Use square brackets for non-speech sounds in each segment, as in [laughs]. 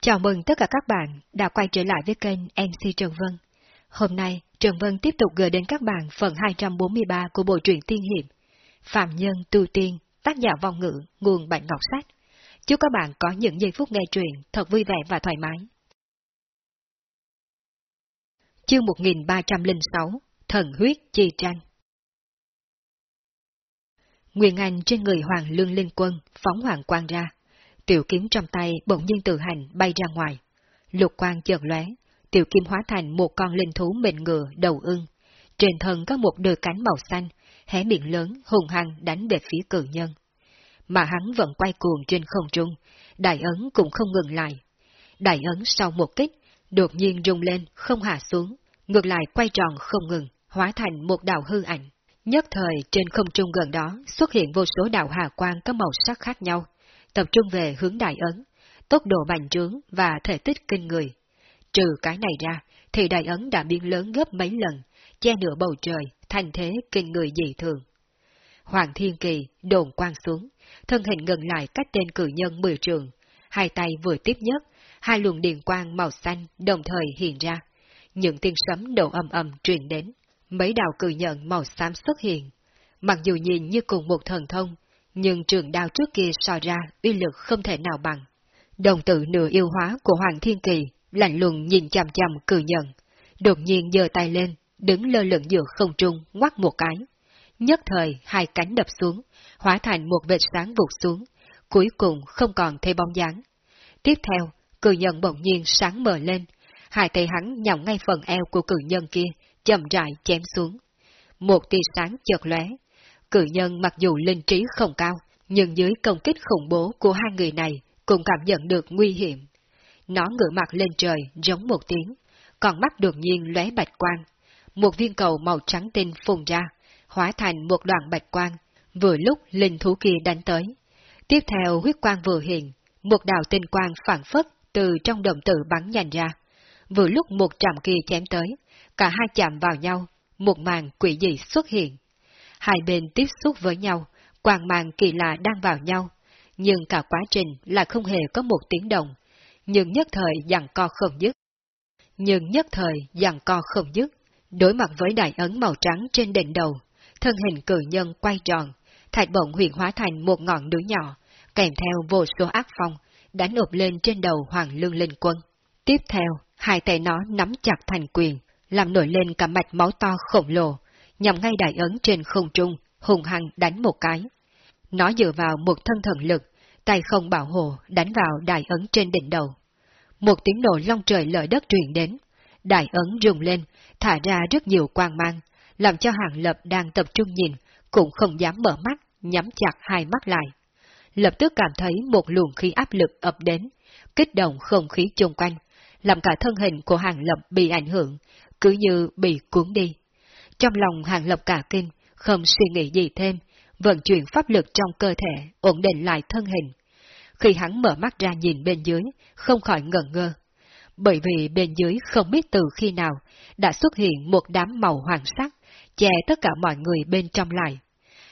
Chào mừng tất cả các bạn đã quay trở lại với kênh MC Trần Vân. Hôm nay, Trần Vân tiếp tục gửi đến các bạn phần 243 của bộ truyện tiên hiệp Phạm Nhân Tu Tiên, tác giả vong ngữ, nguồn Bạch Ngọc Sách. Chúc các bạn có những giây phút nghe truyện thật vui vẻ và thoải mái. Chương 1306 Thần huyết chi tranh Nguyên Anh trên người Hoàng Lương Linh Quân phóng hoàng quang ra Tiểu kiếm trong tay bỗng nhiên tự hành bay ra ngoài. Lục quang chợt lóe, tiểu kim hóa thành một con linh thú mệnh ngựa đầu ưng. Trên thân có một đôi cánh màu xanh, hé miệng lớn hùng hăng đánh về phía cử nhân. Mà hắn vẫn quay cuồng trên không trung, đại ấn cũng không ngừng lại. Đại ấn sau một kích, đột nhiên rung lên, không hạ xuống, ngược lại quay tròn không ngừng, hóa thành một đạo hư ảnh. Nhất thời trên không trung gần đó xuất hiện vô số đạo hà quang có màu sắc khác nhau, tập trung về hướng đại ấn, tốc độ bành trướng và thể tích kinh người. Trừ cái này ra, thì đại ấn đã biến lớn gấp mấy lần, che nửa bầu trời, thành thế kinh người dị thường. Hoàng Thiên Kỳ đồn quang xuống, thân hình ngừng lại cách tên cử nhân mười trường, hai tay vừa tiếp nhất, hai luồng điện quang màu xanh đồng thời hiện ra. Những tiếng sấm đổ âm âm truyền đến, mấy đạo cử nhân màu xám xuất hiện. Mặc dù nhìn như cùng một thần thông, nhưng trường đao trước kia so ra uy lực không thể nào bằng. Đồng tử nửa yêu hóa của Hoàng Thiên Kỳ lạnh lùng nhìn chằm chằm cử nhận, đột nhiên giơ tay lên, đứng lơ lửng giữa không trung, ngoắt một cái. Nhất thời hai cánh đập xuống, hóa thành một vệt sáng vụt xuống, cuối cùng không còn thấy bóng dáng. Tiếp theo, cử nhân bỗng nhiên sáng mờ lên, hai tay hắn nhỏng ngay phần eo của cử nhân kia, chậm rãi chém xuống. Một tia sáng chợt lóe, cự nhân mặc dù linh trí không cao, nhưng dưới công kích khủng bố của hai người này cũng cảm nhận được nguy hiểm. Nó ngửa mặt lên trời giống một tiếng, còn mắt đột nhiên lóe bạch quang. Một viên cầu màu trắng tinh phùng ra, hóa thành một đoạn bạch quang, vừa lúc linh thú kia đánh tới. Tiếp theo huyết quang vừa hiện, một đạo tinh quang phản phất từ trong đồng tử bắn nhanh ra. Vừa lúc một trạm kia chém tới, cả hai chạm vào nhau, một màn quỷ dị xuất hiện. Hai bên tiếp xúc với nhau, quang mang kỳ lạ đang vào nhau, nhưng cả quá trình là không hề có một tiếng động, nhưng nhất thời dặn co không dứt. Nhưng nhất thời dặn co không dứt, đối mặt với đại ấn màu trắng trên đỉnh đầu, thân hình cử nhân quay tròn, thạch bổng huyền hóa thành một ngọn núi nhỏ, kèm theo vô số ác phong, đánh ụp lên trên đầu Hoàng Lương Linh Quân. Tiếp theo, hai tay nó nắm chặt thành quyền, làm nổi lên cả mạch máu to khổng lồ, nhằm ngay đại ấn trên không trung, hùng hăng đánh một cái. Nó dựa vào một thân thần lực, tay không bảo hộ đánh vào đại ấn trên đỉnh đầu. Một tiếng nổ long trời lợi đất truyền đến, đại ấn rung lên, thả ra rất nhiều quang mang, làm cho hàng lập đang tập trung nhìn, cũng không dám mở mắt, nhắm chặt hai mắt lại. Lập tức cảm thấy một luồng khí áp lực ập đến, kích động không khí chung quanh, làm cả thân hình của hàng lập bị ảnh hưởng, cứ như bị cuốn đi. Trong lòng hàng lộc cả kinh, không suy nghĩ gì thêm, vận chuyển pháp lực trong cơ thể, ổn định lại thân hình. Khi hắn mở mắt ra nhìn bên dưới, không khỏi ngẩn ngơ. Bởi vì bên dưới không biết từ khi nào, đã xuất hiện một đám màu hoàng sắc, che tất cả mọi người bên trong lại.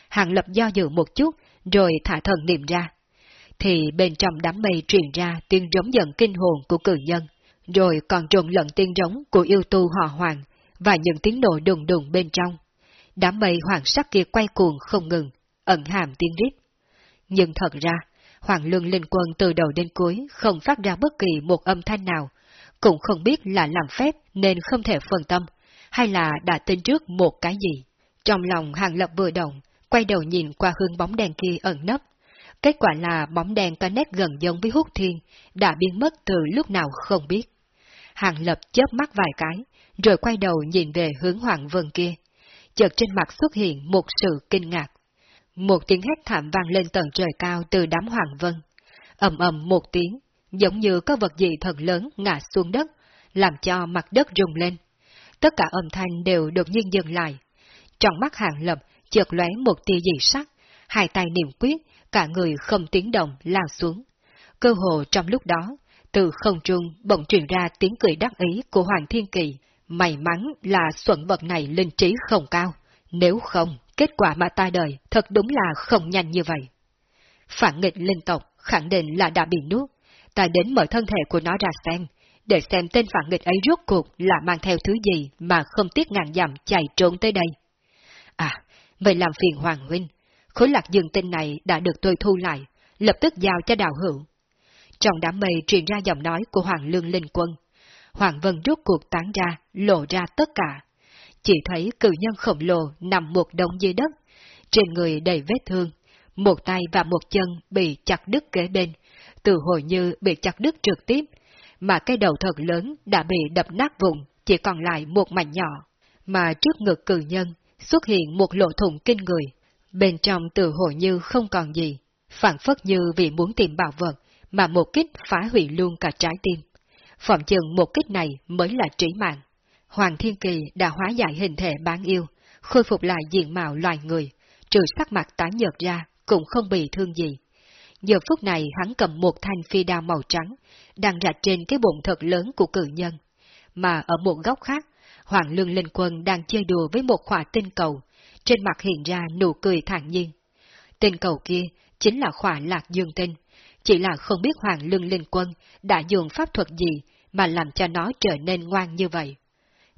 Hàng lập do dự một chút, rồi thả thần niệm ra. Thì bên trong đám mây truyền ra tiếng rống giận kinh hồn của cử nhân, rồi còn trộn lẫn tiếng rống của yêu tu họ hoàng, và những tiếng nổ đùng đùng bên trong. Đám mây hoàng sắc kia quay cuồng không ngừng, ẩn hàm tiếng rít. Nhưng thật ra, Hoàng Lương Linh Quân từ đầu đến cuối không phát ra bất kỳ một âm thanh nào, cũng không biết là làm phép nên không thể phân tâm, hay là đã tin trước một cái gì. Trong lòng Hàng Lập vừa động, quay đầu nhìn qua hương bóng đèn kia ẩn nấp. Kết quả là bóng đèn có nét gần giống với hút thiên, đã biến mất từ lúc nào không biết. Hàng Lập chớp mắt vài cái, rồi quay đầu nhìn về hướng Hoàng Vân kia. Chợt trên mặt xuất hiện một sự kinh ngạc. Một tiếng hét thảm vang lên tầng trời cao từ đám Hoàng Vân. ầm ầm một tiếng, giống như có vật gì thật lớn ngã xuống đất, làm cho mặt đất rung lên. Tất cả âm thanh đều đột nhiên dừng lại. Trong mắt hàng lập chợt lóe một tia dị sắc, hai tay niệm quyết, cả người không tiếng động lao xuống. Cơ hồ trong lúc đó, từ không trung bỗng truyền ra tiếng cười đắc ý của Hoàng Thiên Kỳ, May mắn là xuẩn vật này linh trí không cao, nếu không, kết quả mà ta đời thật đúng là không nhanh như vậy. Phản nghịch linh tộc khẳng định là đã bị nuốt, ta đến mở thân thể của nó ra xem, để xem tên phản nghịch ấy rốt cuộc là mang theo thứ gì mà không tiếc ngàn dặm chạy trốn tới đây. À, vậy làm phiền Hoàng Huynh, khối lạc dương tinh này đã được tôi thu lại, lập tức giao cho đạo hữu. Trong đám mây truyền ra giọng nói của Hoàng Lương Linh Quân. Hoàng Vân rút cuộc tán ra, lộ ra tất cả. Chỉ thấy cử nhân khổng lồ nằm một đống dưới đất, trên người đầy vết thương, một tay và một chân bị chặt đứt kế bên, từ hồi như bị chặt đứt trực tiếp, mà cái đầu thật lớn đã bị đập nát vùng, chỉ còn lại một mảnh nhỏ, mà trước ngực cử nhân xuất hiện một lỗ thủng kinh người, bên trong từ hồi như không còn gì, phản phất như vì muốn tìm bảo vật, mà một kích phá hủy luôn cả trái tim. Phòng chừng một kích này mới là trí mạng. Hoàng Thiên Kỳ đã hóa giải hình thể bán yêu, khôi phục lại diện mạo loài người, trừ sắc mặt tái nhợt ra, cũng không bị thương gì. Giờ phút này hắn cầm một thanh phi đao màu trắng, đang rạch trên cái bụng thật lớn của cử nhân. Mà ở một góc khác, Hoàng Lương Linh Quân đang chơi đùa với một khỏa tinh cầu, trên mặt hiện ra nụ cười thản nhiên. Tinh cầu kia chính là khỏa lạc dương tinh, chỉ là không biết Hoàng Lương Linh Quân đã dùng pháp thuật gì mà làm cho nó trở nên ngoan như vậy.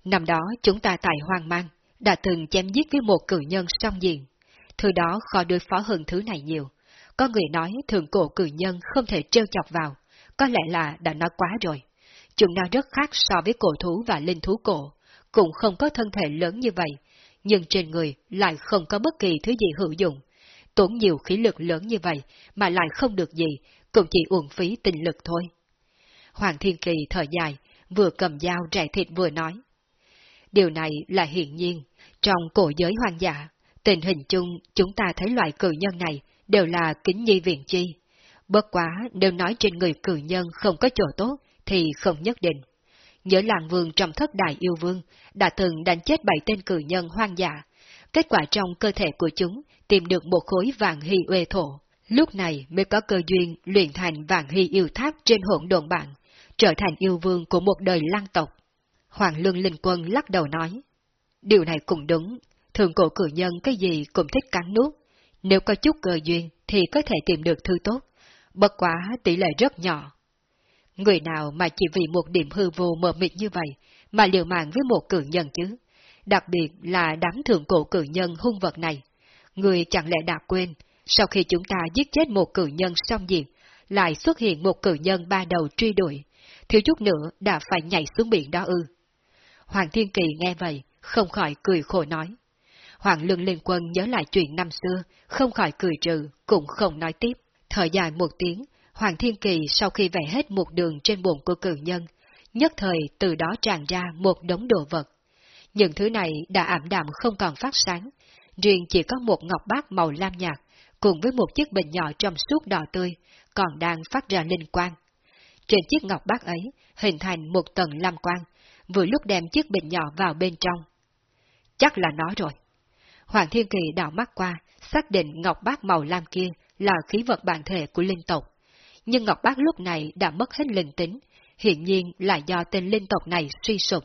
Năm đó chúng ta tại Hoang Mang đã từng chém giết với một cử nhân song diện. Thứ đó khó đối phó hơn thứ này nhiều. Có người nói thường cổ cử nhân không thể trêu chọc vào, có lẽ là đã nói quá rồi. Chúng nó rất khác so với cổ thú và linh thú cổ, cũng không có thân thể lớn như vậy, nhưng trên người lại không có bất kỳ thứ gì hữu dụng. Tốn nhiều khí lực lớn như vậy mà lại không được gì, cũng chỉ uổng phí tinh lực thôi. Hoàng Thiên Kỳ thở dài, vừa cầm dao rẻ thịt vừa nói. Điều này là hiển nhiên, trong cổ giới hoang dã, tình hình chung chúng ta thấy loại cử nhân này đều là kính nhi viện chi. Bất quá nếu nói trên người cử nhân không có chỗ tốt thì không nhất định. Nhớ làng vương trong thất đại yêu vương đã từng đánh chết bảy tên cử nhân hoang dã. Kết quả trong cơ thể của chúng tìm được một khối vàng hy uê thổ. Lúc này mới có cơ duyên luyện thành vạn hy yêu tháp trên hỗn độn bạn trở thành yêu vương của một đời lang tộc. Hoàng Lương Linh Quân lắc đầu nói, điều này cũng đúng, thường cổ cử nhân cái gì cũng thích cắn nuốt, nếu có chút cơ duyên thì có thể tìm được thứ tốt, bất quá tỷ lệ rất nhỏ. Người nào mà chỉ vì một điểm hư vô mờ mịt như vậy mà liều mạng với một cử nhân chứ, đặc biệt là đám thường cổ cử nhân hung vật này. Người chẳng lẽ đã quên, sau khi chúng ta giết chết một cử nhân xong diệt, lại xuất hiện một cử nhân ba đầu truy đuổi, thiếu chút nữa đã phải nhảy xuống biển đó ư. Hoàng Thiên Kỳ nghe vậy, không khỏi cười khổ nói. Hoàng Lương Liên Quân nhớ lại chuyện năm xưa, không khỏi cười trừ, cũng không nói tiếp. Thở dài một tiếng, Hoàng Thiên Kỳ sau khi vẽ hết một đường trên bụng của cử nhân, nhất thời từ đó tràn ra một đống đồ vật. Những thứ này đã ảm đạm không còn phát sáng, riêng chỉ có một ngọc bát màu lam nhạt, cùng với một chiếc bình nhỏ trong suốt đỏ tươi, còn đang phát ra linh quang. Trên chiếc ngọc bát ấy hình thành một tầng lam quang, vừa lúc đem chiếc bình nhỏ vào bên trong. Chắc là nó rồi. Hoàng Thiên Kỳ đảo mắt qua, xác định ngọc bát màu lam kia là khí vật bản thể của linh tộc. Nhưng ngọc bát lúc này đã mất hết linh tính, hiện nhiên là do tên linh tộc này suy sụp.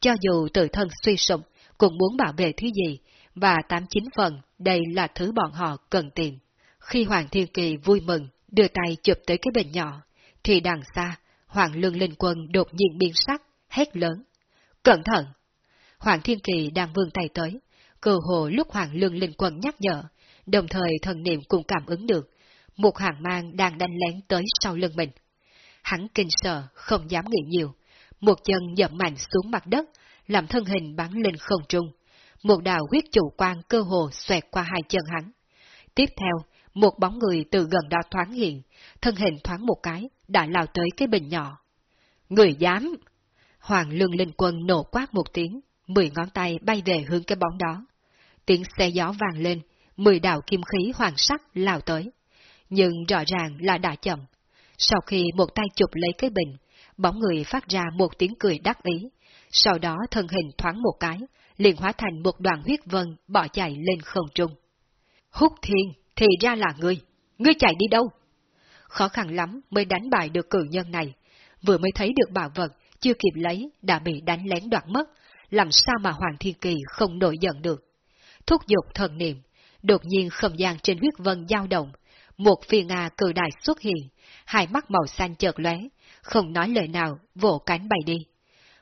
Cho dù tự thân suy sụp, cũng muốn bảo vệ thứ gì, và tám chín phần đây là thứ bọn họ cần tìm. Khi Hoàng Thiên Kỳ vui mừng, đưa tay chụp tới cái bình nhỏ, thì đằng xa, Hoàng Lương Linh Quân đột nhiên biến sắc, hét lớn. Cẩn thận! Hoàng Thiên Kỳ đang vươn tay tới, cơ hồ lúc Hoàng Lương Linh Quân nhắc nhở, đồng thời thần niệm cũng cảm ứng được, một hàng mang đang đánh lén tới sau lưng mình. Hắn kinh sợ, không dám nghĩ nhiều, một chân dậm mạnh xuống mặt đất, làm thân hình bắn lên không trung. Một đạo huyết chủ quan cơ hồ xoẹt qua hai chân hắn. Tiếp theo, một bóng người từ gần đó thoáng hiện, thân hình thoáng một cái, đã lao tới cái bình nhỏ. Người dám! Hoàng lương linh quân nổ quát một tiếng, mười ngón tay bay về hướng cái bóng đó. Tiếng xe gió vang lên, mười đạo kim khí hoàng sắc lao tới. Nhưng rõ ràng là đã chậm. Sau khi một tay chụp lấy cái bình, bóng người phát ra một tiếng cười đắc ý. Sau đó thân hình thoáng một cái, liền hóa thành một đoàn huyết vân bỏ chạy lên không trung. Húc thiên, thì ra là ngươi, ngươi chạy đi đâu? Khó khăn lắm mới đánh bại được cử nhân này, vừa mới thấy được bảo vật, chưa kịp lấy, đã bị đánh lén đoạt mất, làm sao mà Hoàng Thiên Kỳ không nổi giận được. Thúc giục thần niệm, đột nhiên không gian trên huyết vân dao động, một phi Nga cử đại xuất hiện, hai mắt màu xanh chợt lóe, không nói lời nào, vỗ cánh bay đi.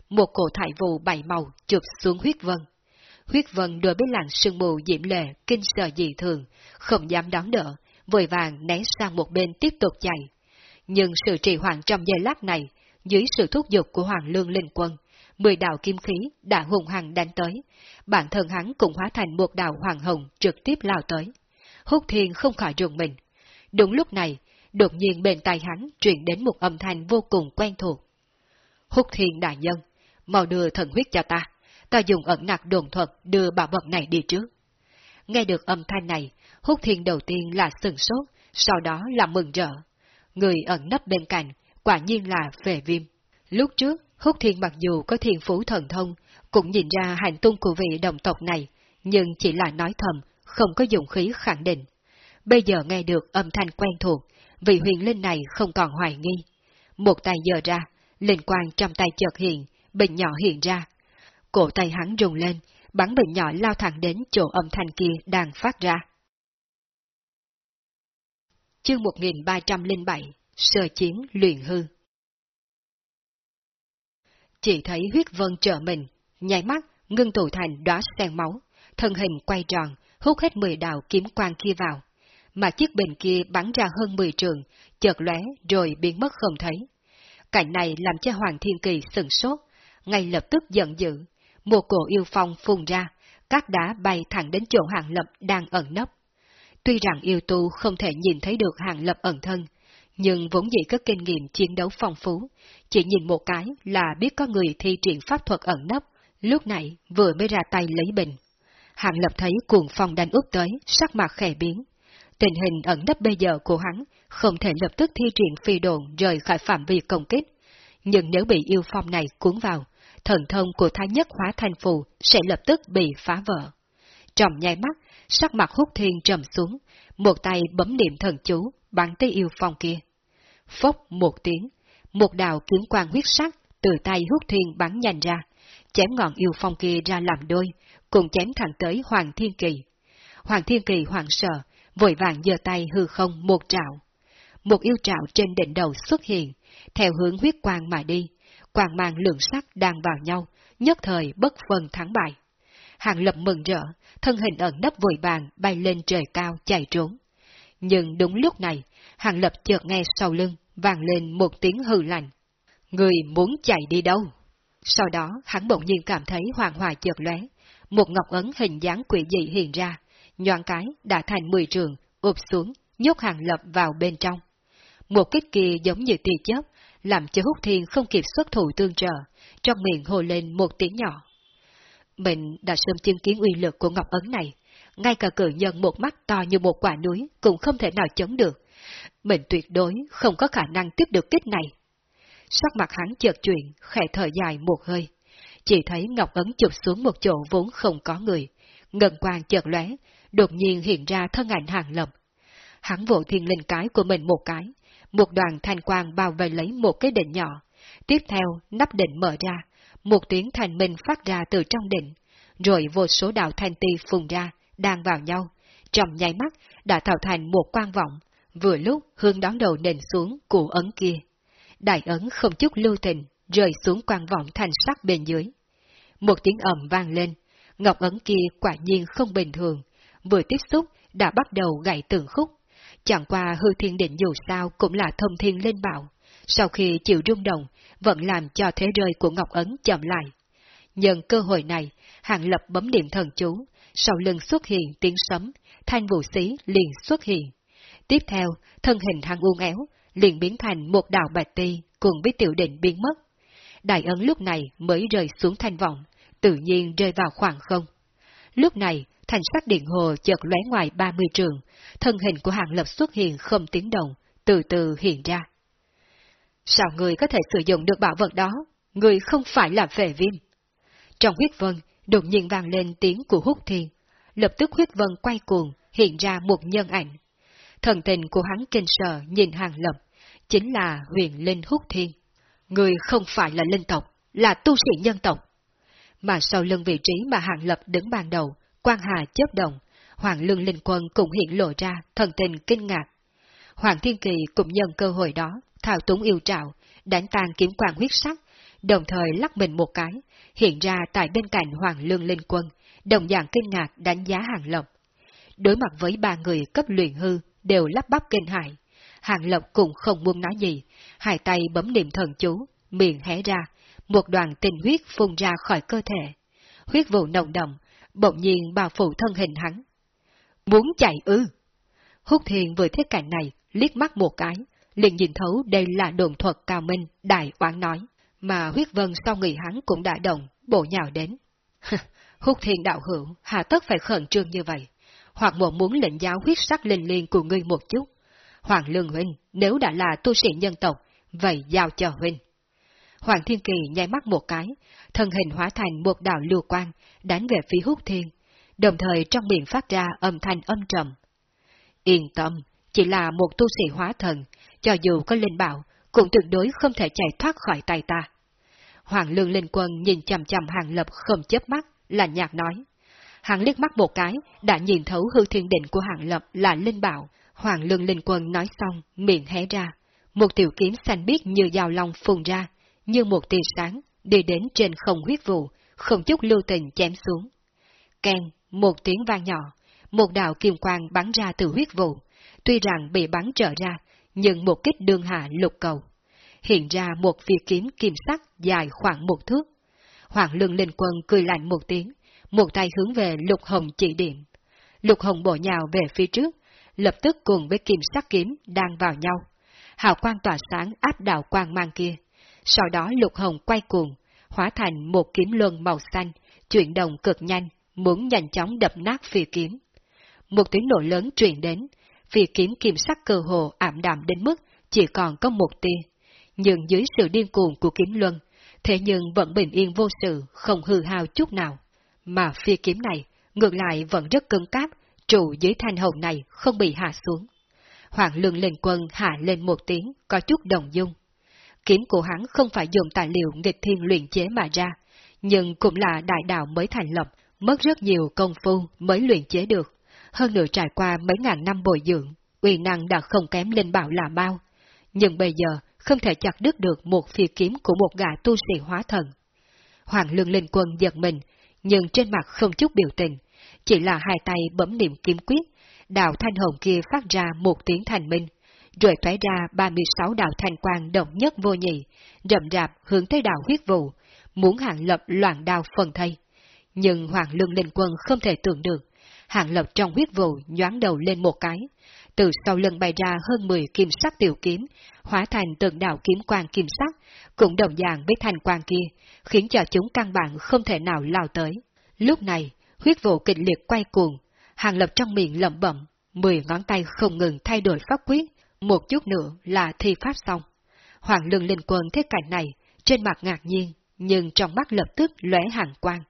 Một cổ thải vụ bảy màu chụp xuống huyết vân. Huyết vân đối với làng sương mù diễm lệ, kinh sợ dị thường, không dám đón đỡ, vội vàng né sang một bên tiếp tục chạy. Nhưng sự trì hoãn trong giây lát này, dưới sự thúc giục của Hoàng Lương Linh Quân, mười đạo kim khí đã hùng hằng đánh tới, bản thân hắn cũng hóa thành một đạo hoàng hồng trực tiếp lao tới. Húc Thiên không khỏi rùng mình. Đúng lúc này, đột nhiên bên tai hắn truyền đến một âm thanh vô cùng quen thuộc. Húc Thiên đại nhân, mau đưa thần huyết cho ta, ta dùng ẩn nặc đồn thuật đưa bảo vật này đi trước. Nghe được âm thanh này, Húc Thiên đầu tiên là sừng sốt, sau đó là mừng rỡ. Người ẩn nấp bên cạnh, quả nhiên là phệ viêm. Lúc trước, Húc Thiên mặc dù có thiên phú thần thông, cũng nhìn ra hành tung của vị đồng tộc này, nhưng chỉ là nói thầm, không có dụng khí khẳng định. Bây giờ nghe được âm thanh quen thuộc, vị huyền linh này không còn hoài nghi. Một tay dờ ra, linh quang trong tay chợt hiện, bình nhỏ hiện ra. Cổ tay hắn rùng lên, bắn bình nhỏ lao thẳng đến chỗ âm thanh kia đang phát ra. Chương 1307 Sơ chiến luyện hư Chỉ thấy huyết vân trợ mình, nháy mắt, ngưng tụ thành đóa sen máu, thân hình quay tròn, hút hết 10 đạo kiếm quang kia vào. Mà chiếc bình kia bắn ra hơn 10 trường, chợt lóe rồi biến mất không thấy. Cảnh này làm cho Hoàng Thiên Kỳ sừng sốt, ngay lập tức giận dữ. Một cổ yêu phong phun ra, các đá bay thẳng đến chỗ hàng lập đang ẩn nấp. Tuy rằng yêu tu không thể nhìn thấy được hàng lập ẩn thân, nhưng vốn dĩ có kinh nghiệm chiến đấu phong phú, chỉ nhìn một cái là biết có người thi triển pháp thuật ẩn nấp, lúc này vừa mới ra tay lấy bình. Hàng lập thấy cuồng phong đánh úp tới, sắc mặt khẽ biến. Tình hình ẩn nấp bây giờ của hắn không thể lập tức thi triển phi đồn rời khỏi phạm vi công kích. Nhưng nếu bị yêu phong này cuốn vào, thần thông của thái nhất hóa thành phù sẽ lập tức bị phá vỡ. Trọng nhai mắt, sắc mặt hút thiên trầm xuống, một tay bấm niệm thần chú, bắn tới yêu phong kia. Phốc một tiếng, một đạo kiếm quang huyết sắc từ tay hút thiên bắn nhanh ra, chém ngọn yêu phong kia ra làm đôi, cùng chém thẳng tới Hoàng Thiên Kỳ. Hoàng Thiên Kỳ hoảng sợ, vội vàng giơ tay hư không một trạo. Một yêu trạo trên đỉnh đầu xuất hiện, theo hướng huyết quang mà đi, quang mang lượng sắc đang vào nhau, nhất thời bất phân thắng bại. Hàng lập mừng rỡ, thân hình ẩn nấp vội vàng bay lên trời cao chạy trốn. Nhưng đúng lúc này, hàng lập chợt nghe sau lưng, vang lên một tiếng hư lạnh. Người muốn chạy đi đâu? Sau đó, hắn bỗng nhiên cảm thấy hoàng hòa chợt lóe, một ngọc ấn hình dáng quỷ dị hiện ra, nhoan cái đã thành mười trường, ụp xuống, nhốt hàng lập vào bên trong. Một kích kia giống như tia chớp, làm cho hút thiên không kịp xuất thủ tương trợ, trong miệng hồ lên một tiếng nhỏ. Mình đã sớm chứng kiến uy lực của ngọc ấn này, ngay cả cử nhân một mắt to như một quả núi cũng không thể nào chống được. Mình tuyệt đối không có khả năng tiếp được kích này. Sắc mặt hắn chợt chuyển, khẽ thở dài một hơi. Chỉ thấy ngọc ấn chụp xuống một chỗ vốn không có người. Ngân quang chợt lóe, đột nhiên hiện ra thân ảnh hàng lập. Hắn vỗ thiên linh cái của mình một cái, một đoàn thanh quang bao vây lấy một cái đỉnh nhỏ. Tiếp theo, nắp đỉnh mở ra, một tiếng thanh minh phát ra từ trong đỉnh, rồi vô số đạo thanh ti phùng ra, đang vào nhau. Trong nháy mắt, đã tạo thành một quang vọng, vừa lúc hướng đón đầu nền xuống cụ ấn kia. Đại ấn không chút lưu tình, rơi xuống quang vọng thành sắc bên dưới. Một tiếng ầm vang lên, ngọc ấn kia quả nhiên không bình thường, vừa tiếp xúc đã bắt đầu gãy từng khúc. Chẳng qua hư thiên định dù sao cũng là thông thiên lên bạo, sau khi chịu rung động, vẫn làm cho thế rơi của Ngọc Ấn chậm lại. Nhân cơ hội này, hạng Lập bấm niệm thần chú, sau lưng xuất hiện tiếng sấm, thanh vũ sĩ liền xuất hiện. Tiếp theo, thân hình hàng uốn éo, liền biến thành một đạo bạch ti cùng với tiểu định biến mất. Đại ấn lúc này mới rơi xuống thanh vọng, tự nhiên rơi vào khoảng không. Lúc này, thành sắc điện hồ chợt lóe ngoài 30 trường, thân hình của hàng lập xuất hiện không tiếng động, từ từ hiện ra. Sao người có thể sử dụng được bảo vật đó? Người không phải là vệ viêm. Trong huyết vân, đột nhiên vang lên tiếng của hút thiên. Lập tức huyết vân quay cuồng, hiện ra một nhân ảnh. Thần tình của hắn kinh sợ nhìn hàng lập, chính là huyền linh hút thiên. Người không phải là linh tộc, là tu sĩ nhân tộc. Mà sau lưng vị trí mà hàng lập đứng ban đầu, quan hà chớp động, hoàng lương linh quân cũng hiện lộ ra thần tình kinh ngạc. Hoàng Thiên Kỳ cũng nhân cơ hội đó, thao túng yêu trạo, đánh tan kiếm quang huyết sắc, đồng thời lắc mình một cái, hiện ra tại bên cạnh Hoàng Lương Linh Quân, đồng dạng kinh ngạc đánh giá Hàng Lộc. Đối mặt với ba người cấp luyện hư, đều lắp bắp kinh hại. Hàng Lộc cũng không muốn nói gì, hai tay bấm niệm thần chú, miệng hé ra, một đoàn tinh huyết phun ra khỏi cơ thể. Huyết vụ nồng đậm, bỗng nhiên bao phủ thân hình hắn. Muốn chạy ư? Húc Thiên vừa thấy cảnh này, liếc mắt một cái, liền nhìn thấu đây là đồn thuật cao minh, đại oán nói, mà huyết vân sau người hắn cũng đã động, bộ nhào đến. Húc Thiên đạo hữu, hà tất phải khẩn trương như vậy, hoặc một muốn lệnh giáo huyết sắc linh liên của ngươi một chút. Hoàng Lương Huynh, nếu đã là tu sĩ nhân tộc, vậy giao cho Huynh. Hoàng Thiên Kỳ nháy mắt một cái, thân hình hóa thành một đạo lưu quang, đánh về phía hút thiên, đồng thời trong miệng phát ra âm thanh âm trầm. Yên tâm, chỉ là một tu sĩ hóa thần, cho dù có linh bảo, cũng tuyệt đối không thể chạy thoát khỏi tay ta. Hoàng Lương Linh Quân nhìn chầm chầm Hàng Lập không chớp mắt, là nhạc nói. Hắn liếc mắt một cái, đã nhìn thấu hư thiên định của Hàng Lập là linh bảo. Hoàng Lương Linh Quân nói xong, miệng hé ra. Một tiểu kiếm xanh biếc như dao long phun ra, như một tia sáng, đi đến trên không huyết vụ, không chút lưu tình chém xuống. Ken, một tiếng vang nhỏ, một đạo kim quang bắn ra từ huyết vụ, tuy rằng bị bắn trở ra, nhưng một kích đương hạ lục cầu. Hiện ra một phi kiếm kim sắc dài khoảng một thước. Hoàng lương linh quân cười lạnh một tiếng, một tay hướng về lục hồng chỉ điểm. Lục hồng bổ nhào về phía trước, lập tức cùng với kim sắc kiếm đang vào nhau. Hào quang tỏa sáng áp đảo quang mang kia. Sau đó lục hồng quay cuồng, hóa thành một kiếm luân màu xanh, chuyển động cực nhanh, muốn nhanh chóng đập nát phi kiếm. Một tiếng nổ lớn truyền đến, phi kiếm kim sắc cơ hồ ảm đạm đến mức chỉ còn có một tia. Nhưng dưới sự điên cuồng của kiếm luân, thế nhưng vẫn bình yên vô sự, không hư hao chút nào. Mà phi kiếm này, ngược lại vẫn rất cứng cáp, trụ dưới thanh hồng này không bị hạ xuống. Hoàng lương lên quân hạ lên một tiếng, có chút đồng dung. Kiếm của hắn không phải dùng tài liệu nghịch thiên luyện chế mà ra, nhưng cũng là đại đạo mới thành lập, mất rất nhiều công phu mới luyện chế được. Hơn nữa trải qua mấy ngàn năm bồi dưỡng, uy năng đã không kém linh bảo là bao. Nhưng bây giờ không thể chặt đứt được một phi kiếm của một gã tu sĩ hóa thần. Hoàng lương linh quân giật mình, nhưng trên mặt không chút biểu tình, chỉ là hai tay bấm niệm kiếm quyết, đạo thanh hồng kia phát ra một tiếng thành minh, rồi thoái ra 36 đạo thanh quang động nhất vô nhị, rậm rạp hướng tới đạo huyết vụ, muốn hạng lập loạn đao phần thây. Nhưng Hoàng Lương Linh Quân không thể tưởng được, hạng lập trong huyết vụ nhoáng đầu lên một cái, từ sau lưng bay ra hơn 10 kim sắc tiểu kiếm, hóa thành từng đạo kiếm quang kim sắc, cũng đồng dạng với thanh quang kia, khiến cho chúng căn bản không thể nào lao tới. Lúc này, huyết vụ kịch liệt quay cuồng, hàng lập trong miệng lẩm bẩm, mười ngón tay không ngừng thay đổi pháp quyết, một chút nữa là thi pháp xong. Hoàng lương linh quân thấy cảnh này, trên mặt ngạc nhiên, nhưng trong mắt lập tức lóe hàng quang.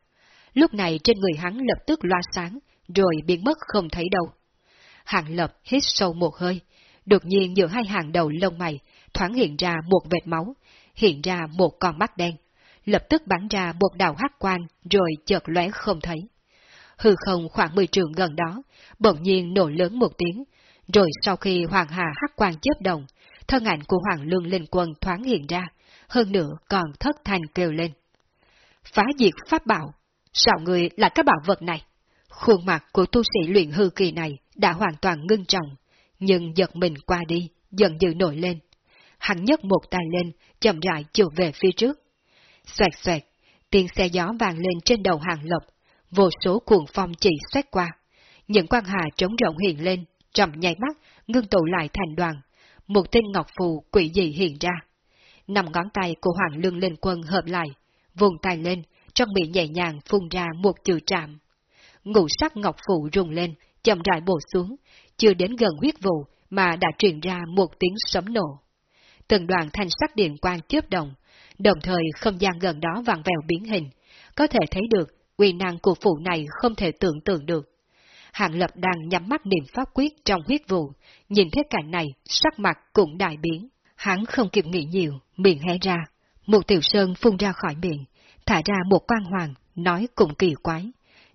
Lúc này trên người hắn lập tức loa sáng, rồi biến mất không thấy đâu. Hàng lập hít sâu một hơi, đột nhiên giữa hai hàng đầu lông mày, thoáng hiện ra một vệt máu, hiện ra một con mắt đen, lập tức bắn ra một đạo hắc quang, rồi chợt lóe không thấy. Hư không khoảng 10 trường gần đó, bỗng nhiên nổ lớn một tiếng, rồi sau khi Hoàng Hà hắc quang chớp đồng, thân ảnh của Hoàng Lương Linh Quân thoáng hiện ra, hơn nữa còn thất thanh kêu lên. Phá diệt pháp bảo, sao người là cái bảo vật này? Khuôn mặt của tu sĩ luyện hư kỳ này đã hoàn toàn ngưng trọng, nhưng giật mình qua đi, dần dữ nổi lên. Hắn nhấc một tay lên, chậm rãi chiều về phía trước. Xoẹt xoẹt, tiếng xe gió vàng lên trên đầu hàng lộc, vô số cuồng phong chỉ xoét qua. Những quan hà trống rộng hiện lên, trầm nháy mắt, ngưng tụ lại thành đoàn. Một tên ngọc phù quỷ dị hiện ra. Nằm ngón tay của Hoàng Lương lên quân hợp lại, vùng tay lên, trong miệng nhẹ nhàng phun ra một chữ trạm. Ngũ sắc ngọc phù rung lên, chậm rãi bổ xuống, chưa đến gần huyết vụ mà đã truyền ra một tiếng sấm nổ. Từng đoàn thanh sắc điện quang chớp động, đồng thời không gian gần đó vặn vẹo biến hình, có thể thấy được uy năng của phụ này không thể tưởng tượng được. Hạng Lập đang nhắm mắt niệm pháp quyết trong huyết vụ, nhìn thấy cảnh này, sắc mặt cũng đại biến. Hắn không kịp nghĩ nhiều, miệng hé ra. Một tiểu sơn phun ra khỏi miệng, thả ra một quan hoàng, nói cũng kỳ quái.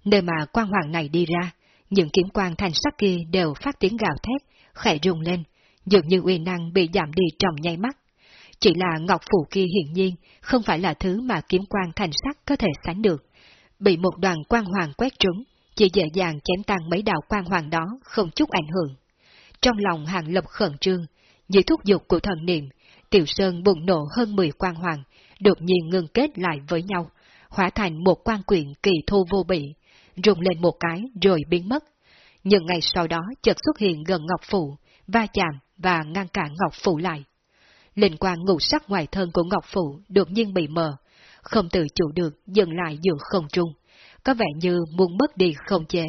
Nơi mà quan hoàng này đi ra, những kiếm quang thành sắc kia đều phát tiếng gào thét, khẽ rung lên, dường như uy năng bị giảm đi trong nháy mắt. Chỉ là ngọc phủ kia hiển nhiên không phải là thứ mà kiếm quan thành sắc có thể sánh được. Bị một đoàn quang hoàng quét trúng, chỉ dễ dàng chém tan mấy đạo quan hoàng đó không chút ảnh hưởng. Trong lòng hàng lập khẩn trương, dưới thúc dục của thần niệm, tiểu sơn bùng nổ hơn 10 quan hoàng, đột nhiên ngưng kết lại với nhau, hóa thành một quan quyện kỳ thu vô bị, rung lên một cái rồi biến mất. Nhưng ngày sau đó chợt xuất hiện gần Ngọc Phụ, va chạm và ngăn cản Ngọc Phụ lại. Linh quang ngũ sắc ngoài thân của Ngọc Phụ đột nhiên bị mờ, không tự chủ được dừng lại giữa không trung, có vẻ như muốn mất đi không chế.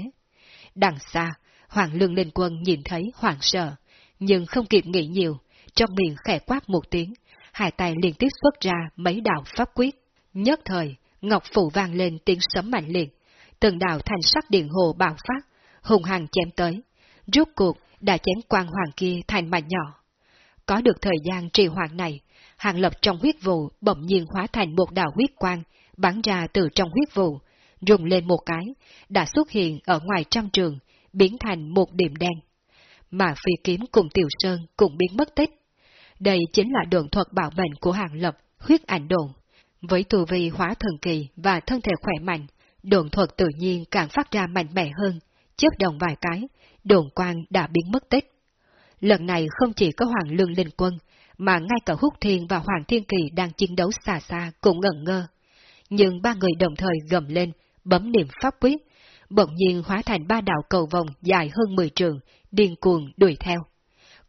Đằng xa, Hoàng Lương Linh Quân nhìn thấy hoảng sợ, nhưng không kịp nghĩ nhiều, trong miệng khẽ quát một tiếng, hai tay liên tiếp xuất ra mấy đạo pháp quyết. Nhất thời, Ngọc Phụ vang lên tiếng sấm mạnh liệt, từng đạo thành sắc điện hồ bạo phát, hùng hằng chém tới. Rốt cuộc đã chém quang hoàng kia thành mảnh nhỏ. Có được thời gian trì hoãn này, hàng lập trong huyết vụ bỗng nhiên hóa thành một đạo huyết quang, bắn ra từ trong huyết vụ, rung lên một cái, đã xuất hiện ở ngoài trăm trường, biến thành một điểm đen. Mà phi kiếm cùng tiểu sơn cũng biến mất tích. Đây chính là đường thuật bảo mệnh của hàng lập, huyết ảnh đồn. Với tù vi hóa thần kỳ và thân thể khỏe mạnh, đồn thuật tự nhiên càng phát ra mạnh mẽ hơn, chớp đồng vài cái, đồn quang đã biến mất tích. Lần này không chỉ có Hoàng Lương Linh Quân, mà ngay cả Húc Thiên và Hoàng Thiên Kỳ đang chiến đấu xa xa cũng ngẩn ngơ. Nhưng ba người đồng thời gầm lên, bấm niệm pháp quyết, bỗng nhiên hóa thành ba đạo cầu vòng dài hơn 10 trường, điên cuồng đuổi theo.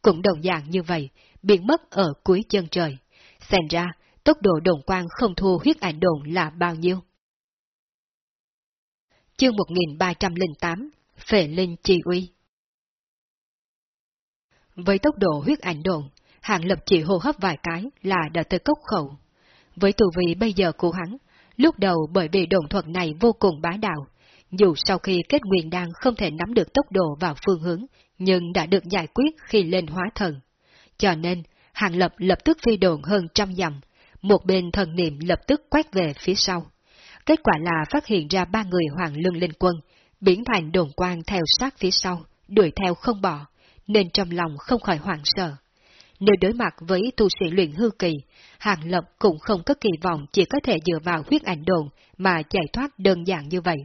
Cũng đồng dạng như vậy, biến mất ở cuối chân trời. Xem ra, tốc độ đồn quang không thua huyết ảnh đồn là bao nhiêu. Chương 1308 Phệ Linh Chi Uy Với tốc độ huyết ảnh đồn, hạng Lập chỉ hô hấp vài cái là đã tới cốc khẩu. Với tù vị bây giờ của hắn, lúc đầu bởi vì đồn thuật này vô cùng bá đạo, dù sau khi kết nguyên đan không thể nắm được tốc độ vào phương hướng, nhưng đã được giải quyết khi lên hóa thần. Cho nên, Hàng Lập lập tức phi đồn hơn trăm dặm, một bên thần niệm lập tức quét về phía sau. Kết quả là phát hiện ra ba người hoàng lương linh quân, biến thành đồn quang theo sát phía sau, đuổi theo không bỏ, nên trong lòng không khỏi hoảng sợ. Nếu đối mặt với tu sĩ luyện hư kỳ, Hàng Lập cũng không có kỳ vọng chỉ có thể dựa vào huyết ảnh đồn mà giải thoát đơn giản như vậy.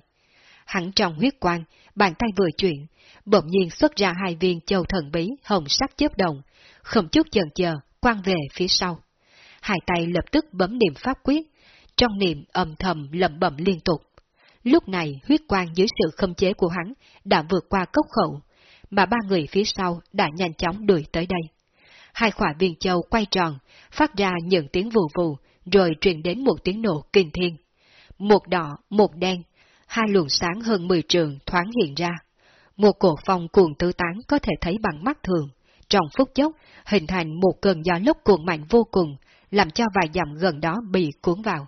Hắn trong huyết quang, bàn tay vừa chuyển, bỗng nhiên xuất ra hai viên châu thần bí hồng sắc chớp đồng, không chút chần chờ, quang về phía sau. Hai tay lập tức bấm niệm pháp quyết, trong niệm âm thầm lẩm bẩm liên tục. Lúc này huyết quang dưới sự khống chế của hắn đã vượt qua cốc khẩu, mà ba người phía sau đã nhanh chóng đuổi tới đây. Hai khỏa viên châu quay tròn, phát ra những tiếng vù vù, rồi truyền đến một tiếng nổ kinh thiên. Một đỏ, một đen, hai luồng sáng hơn 10 trường thoáng hiện ra. Một cổ phong cuồng tứ tán có thể thấy bằng mắt thường. Trong phút chốc, hình thành một cơn gió lốc cuồng mạnh vô cùng, làm cho vài dặm gần đó bị cuốn vào.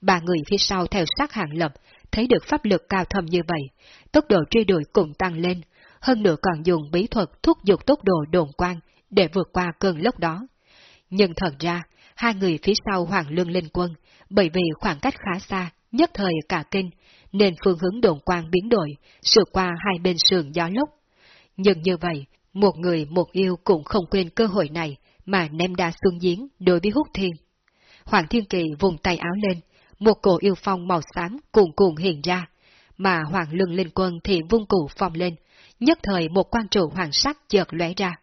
Ba người phía sau theo sát hàng lập, thấy được pháp lực cao thâm như vậy, tốc độ truy đuổi cũng tăng lên, hơn nữa còn dùng bí thuật thúc giục tốc độ đồn quang để vượt qua cơn lốc đó. Nhưng thật ra, hai người phía sau Hoàng Lương Linh Quân, bởi vì khoảng cách khá xa, nhất thời cả kinh, nên phương hướng đồn quang biến đổi, sượt qua hai bên sườn gió lốc. Nhưng như vậy, một người một yêu cũng không quên cơ hội này mà ném đa xuân giếng đối với hút thiên. Hoàng Thiên Kỳ vùng tay áo lên, một cổ yêu phong màu xám cuồn cuộn hiện ra, mà Hoàng Lương Linh Quân thì vung cụ phong lên, nhất thời một quan trụ hoàng sắc chợt lóe ra.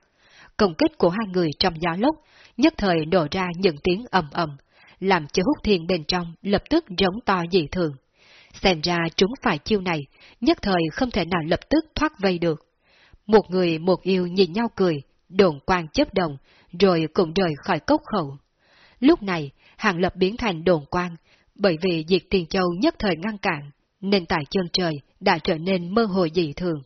Công kích của hai người trong gió lốc, nhất thời đổ ra những tiếng ầm ầm, làm cho hút thiên bên trong lập tức rống to dị thường. Xem ra chúng phải chiêu này, nhất thời không thể nào lập tức thoát vây được. Một người một yêu nhìn nhau cười, đồn quang chấp đồng rồi cùng rời khỏi cốc khẩu. Lúc này, hàng lập biến thành đồn quang, bởi vì diệt tiền châu nhất thời ngăn cản, nên tại chân trời đã trở nên mơ hồ dị thường.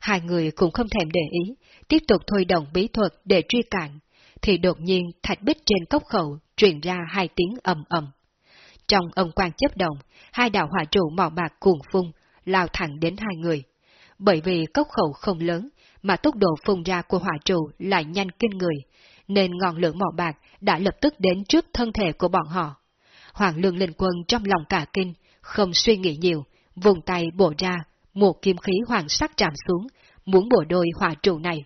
Hai người cũng không thèm để ý, tiếp tục thôi động bí thuật để truy cản, thì đột nhiên thạch bích trên cốc khẩu truyền ra hai tiếng ầm ầm. Trong âm quan chấp động, hai đạo hỏa trụ màu bạc cuồng phun, lao thẳng đến hai người. Bởi vì cốc khẩu không lớn, mà tốc độ phun ra của hỏa trụ lại nhanh kinh người, nên ngọn lửa màu bạc đã lập tức đến trước thân thể của bọn họ. Hoàng lương linh quân trong lòng cả kinh, không suy nghĩ nhiều, vùng tay bổ ra, một kim khí hoàng sắc chạm xuống, muốn bổ đôi hỏa trụ này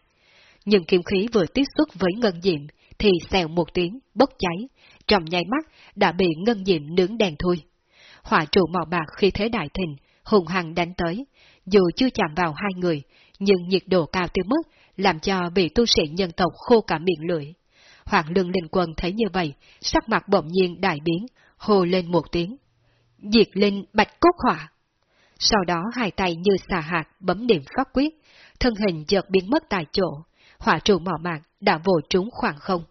nhưng kim khí vừa tiếp xúc với ngân diệm thì xèo một tiếng, bốc cháy, trong nháy mắt đã bị ngân diệm nướng đèn thui. Hỏa trụ màu bạc khi thế đại thịnh, hùng hăng đánh tới, dù chưa chạm vào hai người, nhưng nhiệt độ cao tới mức làm cho bị tu sĩ nhân tộc khô cả miệng lưỡi. Hoàng lương linh quân thấy như vậy, sắc mặt bỗng nhiên đại biến, hồ lên một tiếng. Diệt linh bạch cốt hỏa. Sau đó hai tay như xà hạt bấm điểm phát quyết, thân hình chợt biến mất tại chỗ, hỏa trụ mỏ mạc đã vồ trúng khoảng không.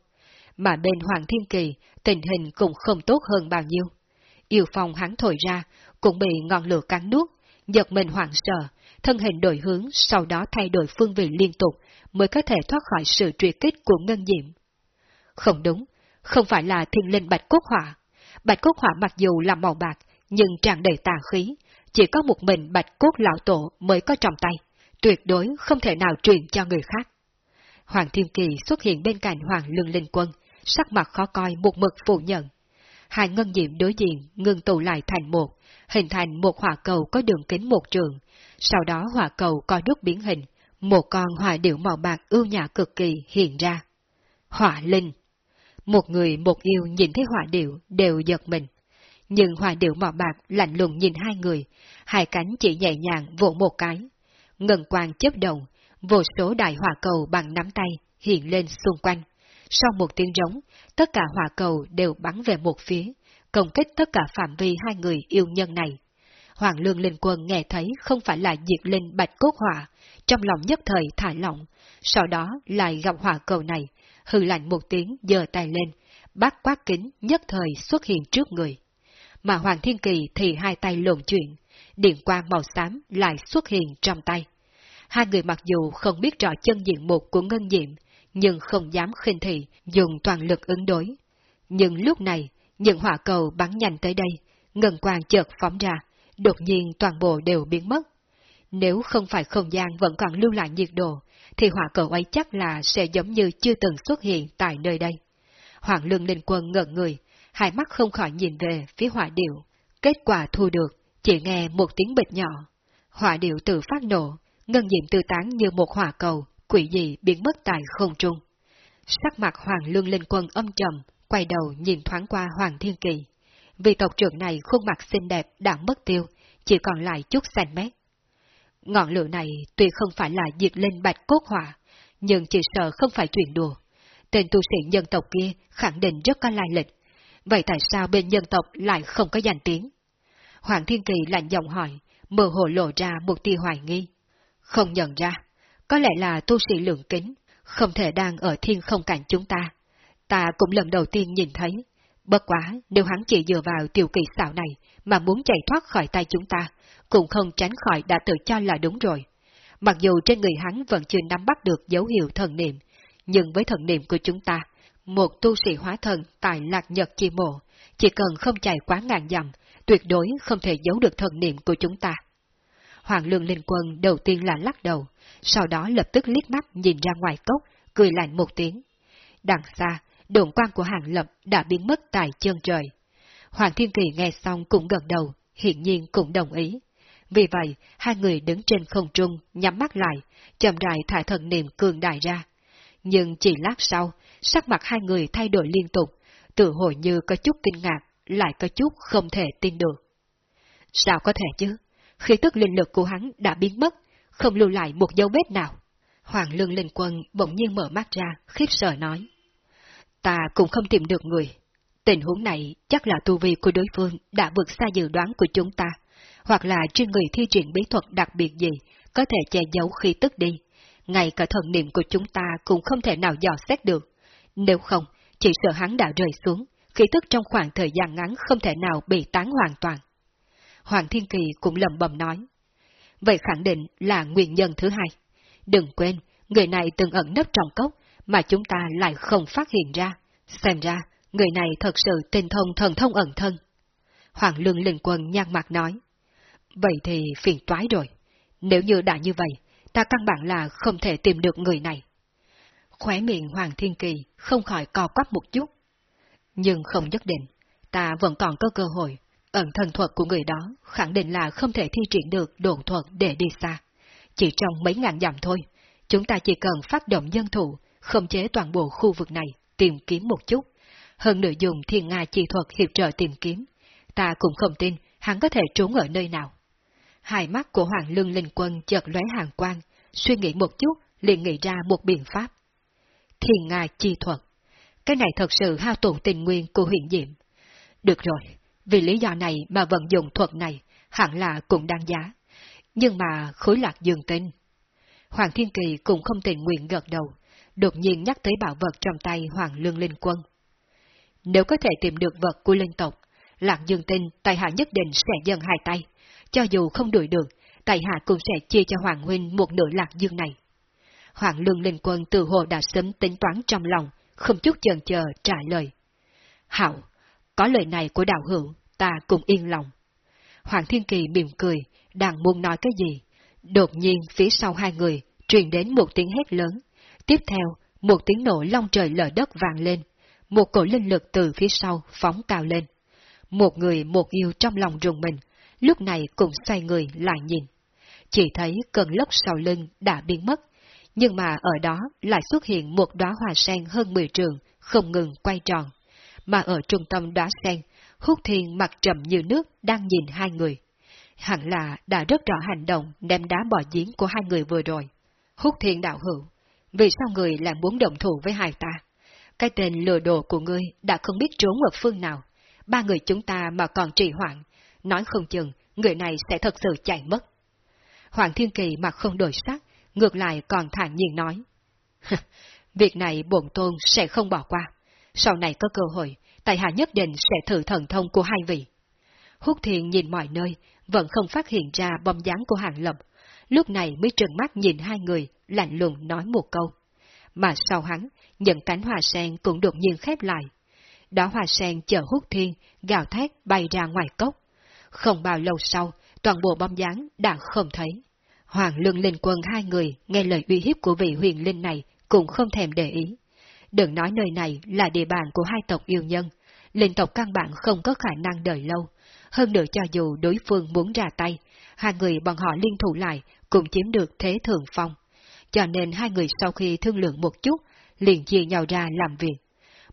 Mà bên Hoàng Thiên Kỳ, tình hình cũng không tốt hơn bao nhiêu. Yêu phong hắn thổi ra, cũng bị ngọn lửa cắn nuốt, giật mình hoảng sợ, thân hình đổi hướng, sau đó thay đổi phương vị liên tục, mới có thể thoát khỏi sự truy kích của ngân diệm. Không đúng, không phải là thiên linh bạch cốt hỏa. Bạch cốt hỏa mặc dù là màu bạc, nhưng tràn đầy tà khí, chỉ có một mình bạch cốt lão tổ mới có trong tay, tuyệt đối không thể nào truyền cho người khác. Hoàng Thiên Kỳ xuất hiện bên cạnh Hoàng Lương Linh Quân, sắc mặt khó coi một mực phủ nhận. Hai ngân diệm đối diện ngưng tụ lại thành một, hình thành một hỏa cầu có đường kính một trường, sau đó hỏa cầu có đúc biến hình, một con hỏa điệu màu bạc ưu nhã cực kỳ hiện ra. Hỏa linh Một người một yêu nhìn thấy hỏa điệu đều giật mình. Nhưng hỏa điệu màu bạc lạnh lùng nhìn hai người, hai cánh chỉ nhẹ nhàng vỗ một cái. Ngân quang chấp động, vô số đại hỏa cầu bằng nắm tay hiện lên xung quanh. Sau một tiếng rống, tất cả hỏa cầu đều bắn về một phía, công kích tất cả phạm vi hai người yêu nhân này. Hoàng Lương Linh Quân nghe thấy không phải là diệt linh bạch cốt hỏa, trong lòng nhất thời thả lỏng, sau đó lại gặp hỏa cầu này, hư lạnh một tiếng giơ tay lên, bát quát kính nhất thời xuất hiện trước người. Mà Hoàng Thiên Kỳ thì hai tay lộn chuyển, điện quang màu xám lại xuất hiện trong tay. Hai người mặc dù không biết rõ chân diện mục của ngân diệm, nhưng không dám khinh thị, dùng toàn lực ứng đối. Nhưng lúc này, những hỏa cầu bắn nhanh tới đây, ngân quang chợt phóng ra, đột nhiên toàn bộ đều biến mất. Nếu không phải không gian vẫn còn lưu lại nhiệt độ, thì hỏa cầu ấy chắc là sẽ giống như chưa từng xuất hiện tại nơi đây. Hoàng lương linh quân ngẩn người, hai mắt không khỏi nhìn về phía hỏa điệu. Kết quả thu được, chỉ nghe một tiếng bịch nhỏ. Hỏa điệu tự phát nổ, ngân diệm tư tán như một hỏa cầu, quỷ dị biến mất tại không trung. Sắc mặt Hoàng Lương Linh Quân âm trầm, quay đầu nhìn thoáng qua Hoàng Thiên Kỳ. Vì tộc trưởng này khuôn mặt xinh đẹp đã mất tiêu, chỉ còn lại chút xanh mét. Ngọn lửa này tuy không phải là diệt linh bạch cốt hỏa, nhưng chỉ sợ không phải chuyện đùa. Tên tu sĩ nhân tộc kia khẳng định rất có lai lịch. Vậy tại sao bên nhân tộc lại không có danh tiếng? Hoàng Thiên Kỳ lạnh giọng hỏi, mơ hồ lộ ra một tia hoài nghi. Không nhận ra, có lẽ là tu sĩ lượng kính, không thể đang ở thiên không cảnh chúng ta. Ta cũng lần đầu tiên nhìn thấy. Bất quá, nếu hắn chỉ dựa vào tiểu kỳ xạo này mà muốn chạy thoát khỏi tay chúng ta, cũng không tránh khỏi đã tự cho là đúng rồi. Mặc dù trên người hắn vẫn chưa nắm bắt được dấu hiệu thần niệm, nhưng với thần niệm của chúng ta, một tu sĩ hóa thần tại lạc nhật chi mộ, chỉ cần không chạy quá ngàn dặm, tuyệt đối không thể giấu được thần niệm của chúng ta. Hoàng Lương Linh Quân đầu tiên là lắc đầu, sau đó lập tức liếc mắt nhìn ra ngoài cốc, cười lạnh một tiếng. Đằng xa, đồn quan của Hàng Lập đã biến mất tại chân trời. Hoàng Thiên Kỳ nghe xong cũng gật đầu, hiện nhiên cũng đồng ý. Vì vậy, hai người đứng trên không trung, nhắm mắt lại, chậm rãi thải thần niệm cường đại ra. Nhưng chỉ lát sau, sắc mặt hai người thay đổi liên tục, tự hồi như có chút kinh ngạc, lại có chút không thể tin được. Sao có thể chứ? Khí tức linh lực của hắn đã biến mất, không lưu lại một dấu vết nào. Hoàng Lương Linh Quân bỗng nhiên mở mắt ra, khiếp sợ nói. Ta cũng không tìm được người. Tình huống này chắc là tu vi của đối phương đã vượt xa dự đoán của chúng ta, hoặc là trên người thi triển bí thuật đặc biệt gì có thể che giấu khí tức đi. Ngay cả thần niệm của chúng ta cũng không thể nào dò xét được. Nếu không, chỉ sợ hắn đã rơi xuống, khí tức trong khoảng thời gian ngắn không thể nào bị tán hoàn toàn. Hoàng Thiên Kỳ cũng lầm bầm nói. Vậy khẳng định là nguyên nhân thứ hai. Đừng quên, người này từng ẩn nấp trong cốc, mà chúng ta lại không phát hiện ra. Xem ra, người này thật sự tinh thông thần thông ẩn thân. Hoàng Lương Linh Quân nhăn mặt nói. Vậy thì phiền toái rồi. Nếu như đã như vậy, ta căn bản là không thể tìm được người này. Khóe miệng Hoàng Thiên Kỳ không khỏi co quắp một chút. Nhưng không nhất định, ta vẫn còn có cơ hội Ẩn thần thuật của người đó khẳng định là không thể thi triển được đồn thuật để đi xa. Chỉ trong mấy ngàn dặm thôi, chúng ta chỉ cần phát động dân thủ, khống chế toàn bộ khu vực này, tìm kiếm một chút. Hơn nữa dùng thiên nga chi thuật hiệp trợ tìm kiếm. Ta cũng không tin hắn có thể trốn ở nơi nào. Hai mắt của Hoàng Lương Linh Quân chợt lóe hàng quang, suy nghĩ một chút, liền nghĩ ra một biện pháp. Thiên Nga chi thuật. Cái này thật sự hao tổn tình nguyên của huyện Diệm. Được rồi, vì lý do này mà vận dụng thuật này, hẳn là cũng đáng giá. Nhưng mà khối lạc dương tinh. Hoàng Thiên Kỳ cũng không tình nguyện gật đầu, đột nhiên nhắc tới bảo vật trong tay Hoàng Lương Linh Quân. Nếu có thể tìm được vật của linh tộc, Lạc Dương Tinh tài hạ nhất định sẽ dâng hai tay, cho dù không đuổi được, tài hạ cũng sẽ chia cho Hoàng Huynh một nửa Lạc Dương này. Hoàng Lương Linh Quân từ hồ đã sớm tính toán trong lòng, không chút chần chờ trả lời. Hảo, có lời này của đạo hữu, ta cũng yên lòng. Hoàng Thiên Kỳ mỉm cười, đang muốn nói cái gì. Đột nhiên phía sau hai người, truyền đến một tiếng hét lớn. Tiếp theo, một tiếng nổ long trời lở đất vang lên. Một cổ linh lực từ phía sau phóng cao lên. Một người một yêu trong lòng rùng mình, lúc này cũng xoay người lại nhìn. Chỉ thấy cơn lốc sau lưng đã biến mất, nhưng mà ở đó lại xuất hiện một đóa hoa sen hơn 10 trường, không ngừng quay tròn. Mà ở trung tâm đóa sen, Húc thiên mặt trầm như nước đang nhìn hai người. Hẳn là đã rất rõ hành động đem đá bỏ giếng của hai người vừa rồi. Húc thiên đạo hữu, vì sao người lại muốn đồng thủ với hai ta? Cái tên lừa đồ của ngươi đã không biết trốn ở phương nào. Ba người chúng ta mà còn trì hoãn, nói không chừng người này sẽ thật sự chạy mất. Hoàng Thiên Kỳ mặt không đổi sắc, ngược lại còn thản nhiên nói. [laughs] Việc này bổn tôn sẽ không bỏ qua. Sau này có cơ hội, tại hạ nhất định sẽ thử thần thông của hai vị. Húc Thiên nhìn mọi nơi, vẫn không phát hiện ra bóng dáng của Hàng Lập, lúc này mới trừng mắt nhìn hai người, lạnh lùng nói một câu. Mà sau hắn, những cánh hoa sen cũng đột nhiên khép lại. Đó hoa sen chờ Húc Thiên, gào thét bay ra ngoài cốc. Không bao lâu sau, toàn bộ bóng dáng đã không thấy. Hoàng Lương Linh Quân hai người nghe lời uy hiếp của vị huyền linh này cũng không thèm để ý. Đừng nói nơi này là địa bàn của hai tộc yêu nhân, linh tộc căn bản không có khả năng đợi lâu. Hơn nữa cho dù đối phương muốn ra tay, hai người bọn họ liên thủ lại cũng chiếm được thế thường phong. Cho nên hai người sau khi thương lượng một chút, liền chia nhau ra làm việc.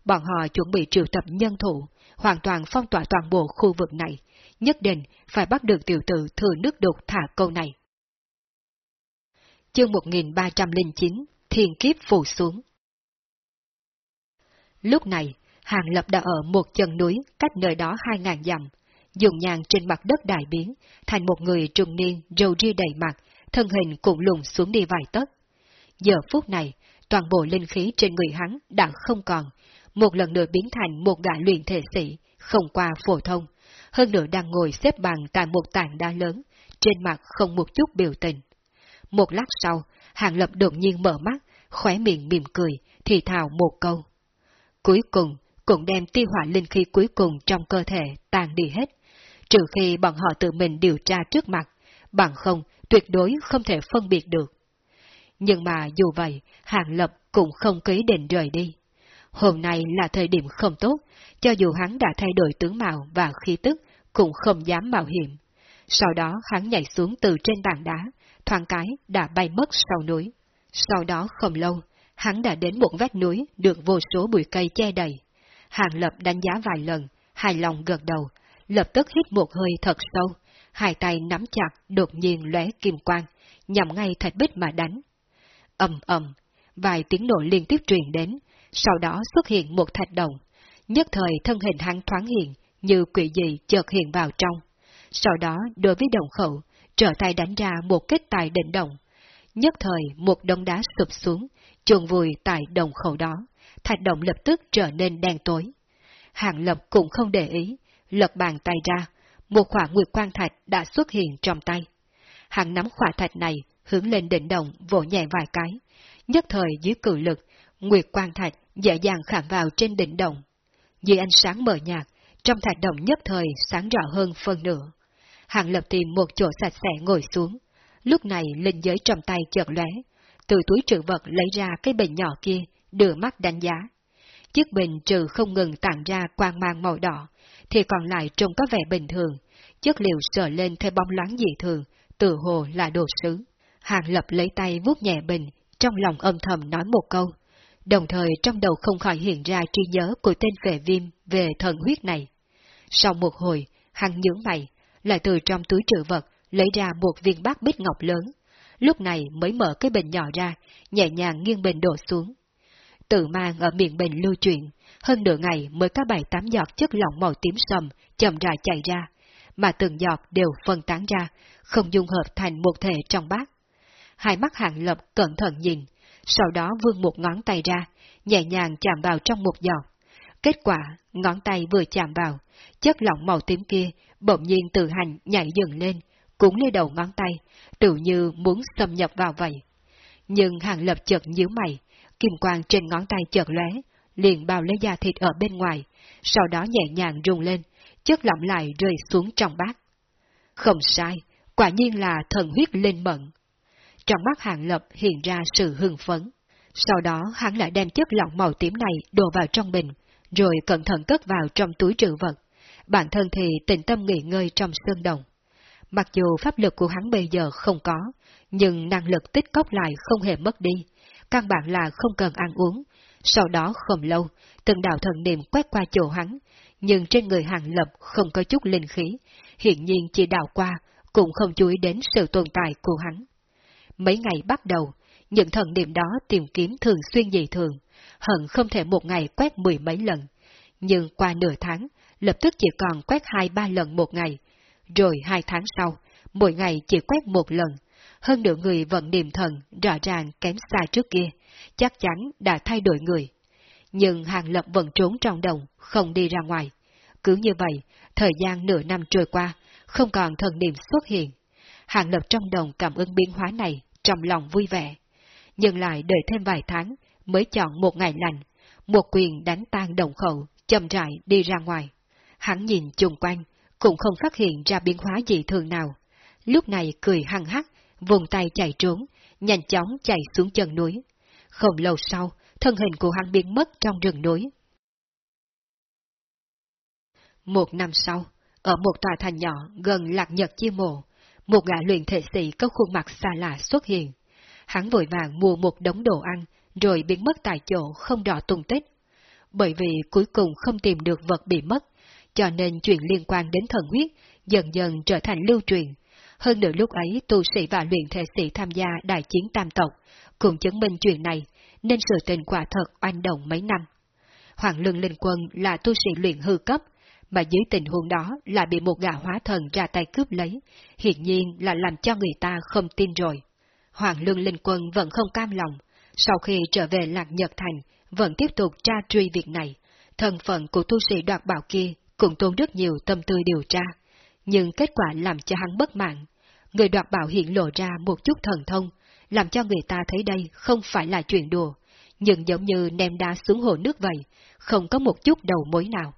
Bọn họ chuẩn bị triệu tập nhân thủ, hoàn toàn phong tỏa toàn bộ khu vực này, nhất định phải bắt được tiểu tử thừa nước đục thả câu này. Chương 1309 Thiên kiếp phù xuống Lúc này, Hàng Lập đã ở một chân núi cách nơi đó hai ngàn dặm, dùng nhàn trên mặt đất đại biến, thành một người trung niên râu ria đầy mặt, thân hình cũng lùn xuống đi vài tấc. Giờ phút này, toàn bộ linh khí trên người hắn đã không còn, một lần nữa biến thành một gã luyện thể sĩ, không qua phổ thông, hơn nữa đang ngồi xếp bằng tại một tảng đá lớn, trên mặt không một chút biểu tình. Một lát sau, Hàng Lập đột nhiên mở mắt, khóe miệng mỉm cười, thì thào một câu. Cuối cùng, cũng đem ti hỏa linh khí cuối cùng trong cơ thể tan đi hết, trừ khi bọn họ tự mình điều tra trước mặt, bằng không tuyệt đối không thể phân biệt được. Nhưng mà dù vậy, Hàng Lập cũng không ký định rời đi. Hôm nay là thời điểm không tốt, cho dù hắn đã thay đổi tướng mạo và khí tức, cũng không dám mạo hiểm. Sau đó hắn nhảy xuống từ trên bàn đá, thoáng cái đã bay mất sau núi. Sau đó không lâu, hắn đã đến một vách núi được vô số bụi cây che đầy. Hàng Lập đánh giá vài lần, hài lòng gật đầu, lập tức hít một hơi thật sâu, hai tay nắm chặt đột nhiên lóe kim quang, nhằm ngay thạch bích mà đánh. ầm ầm, vài tiếng nổ liên tiếp truyền đến, sau đó xuất hiện một thạch đồng. Nhất thời thân hình hắn thoáng hiện, như quỷ dị chợt hiện vào trong. Sau đó đối với đồng khẩu, trở tay đánh ra một kết tài định đồng. Nhất thời một đống đá sụp xuống, chuồn vùi tại đồng khẩu đó, thạch động lập tức trở nên đen tối. Hàng lập cũng không để ý, lật bàn tay ra, một khỏa nguyệt quang thạch đã xuất hiện trong tay. Hàng nắm khỏa thạch này hướng lên đỉnh động vỗ nhẹ vài cái. Nhất thời dưới cử lực, nguyệt quang thạch dễ dàng khảm vào trên đỉnh động. Dưới ánh sáng mờ nhạt, trong thạch động nhất thời sáng rõ hơn phân nửa. Hàng lập tìm một chỗ sạch sẽ ngồi xuống. Lúc này linh giới trong tay chợt lóe, từ túi trữ vật lấy ra cái bình nhỏ kia, đưa mắt đánh giá. Chiếc bình trừ không ngừng tản ra quang mang màu đỏ, thì còn lại trông có vẻ bình thường, chất liệu sờ lên theo bóng loáng dị thường, tự hồ là đồ sứ. Hàng lập lấy tay vuốt nhẹ bình, trong lòng âm thầm nói một câu, đồng thời trong đầu không khỏi hiện ra trí nhớ của tên vệ viêm về thần huyết này. Sau một hồi, hắn nhướng mày, lại từ trong túi trữ vật lấy ra một viên bát bích ngọc lớn, lúc này mới mở cái bình nhỏ ra, nhẹ nhàng nghiêng bình đổ xuống. Tự mang ở miệng bình lưu chuyển, hơn nửa ngày mới có bảy tám giọt chất lỏng màu tím sầm chậm rãi chảy ra, mà từng giọt đều phân tán ra, không dung hợp thành một thể trong bát. Hai mắt hạng lập cẩn thận nhìn, sau đó vươn một ngón tay ra, nhẹ nhàng chạm vào trong một giọt. Kết quả, ngón tay vừa chạm vào, chất lỏng màu tím kia bỗng nhiên tự hành nhảy dựng lên, cũng lên đầu ngón tay, tự như muốn xâm nhập vào vậy. Nhưng hàng lập chợt nhíu mày, kim quang trên ngón tay chợt lóe, liền bao lấy da thịt ở bên ngoài, sau đó nhẹ nhàng rung lên, chất lỏng lại rơi xuống trong bát. Không sai, quả nhiên là thần huyết lên mận. Trong mắt hàng lập hiện ra sự hưng phấn. Sau đó hắn lại đem chất lỏng màu tím này đổ vào trong bình, rồi cẩn thận cất vào trong túi trữ vật. Bản thân thì tĩnh tâm nghỉ ngơi trong sơn đồng. Mặc dù pháp lực của hắn bây giờ không có, nhưng năng lực tích cóp lại không hề mất đi. Căn bản là không cần ăn uống. Sau đó không lâu, từng đạo thần niệm quét qua chỗ hắn, nhưng trên người hàng lập không có chút linh khí, hiện nhiên chỉ đạo qua, cũng không chú ý đến sự tồn tại của hắn. Mấy ngày bắt đầu, những thần niệm đó tìm kiếm thường xuyên dị thường, hận không thể một ngày quét mười mấy lần. Nhưng qua nửa tháng, lập tức chỉ còn quét hai ba lần một ngày, rồi hai tháng sau, mỗi ngày chỉ quét một lần. Hơn nửa người vận niềm thần rõ ràng kém xa trước kia, chắc chắn đã thay đổi người. Nhưng Hàng Lập vẫn trốn trong đồng, không đi ra ngoài. Cứ như vậy, thời gian nửa năm trôi qua, không còn thần niệm xuất hiện. Hàng Lập trong đồng cảm ứng biến hóa này, trong lòng vui vẻ. Nhưng lại đợi thêm vài tháng, mới chọn một ngày lành, một quyền đánh tan đồng khẩu, chậm rãi đi ra ngoài. Hắn nhìn chung quanh, cũng không phát hiện ra biến hóa gì thường nào. Lúc này cười hăng hắc, vùng tay chạy trốn, nhanh chóng chạy xuống chân núi. Không lâu sau, thân hình của hắn biến mất trong rừng núi. Một năm sau, ở một tòa thành nhỏ gần lạc nhật chi mộ, một gã luyện thể sĩ có khuôn mặt xa lạ xuất hiện. Hắn vội vàng mua một đống đồ ăn, rồi biến mất tại chỗ không rõ tung tích. Bởi vì cuối cùng không tìm được vật bị mất, cho nên chuyện liên quan đến thần huyết dần dần trở thành lưu truyền. Hơn nữa lúc ấy tu sĩ và luyện thể sĩ tham gia đại chiến tam tộc, cũng chứng minh chuyện này, nên sự tình quả thật oanh động mấy năm. Hoàng Lương Linh Quân là tu sĩ luyện hư cấp, mà dưới tình huống đó là bị một gã hóa thần ra tay cướp lấy, hiển nhiên là làm cho người ta không tin rồi. Hoàng Lương Linh Quân vẫn không cam lòng, sau khi trở về Lạc Nhật Thành, vẫn tiếp tục tra truy việc này, thân phận của tu sĩ đoạt bảo kia cũng tốn rất nhiều tâm tư điều tra, nhưng kết quả làm cho hắn bất mãn. Người đoạt bảo hiện lộ ra một chút thần thông, làm cho người ta thấy đây không phải là chuyện đùa, nhưng giống như ném đá xuống hồ nước vậy, không có một chút đầu mối nào.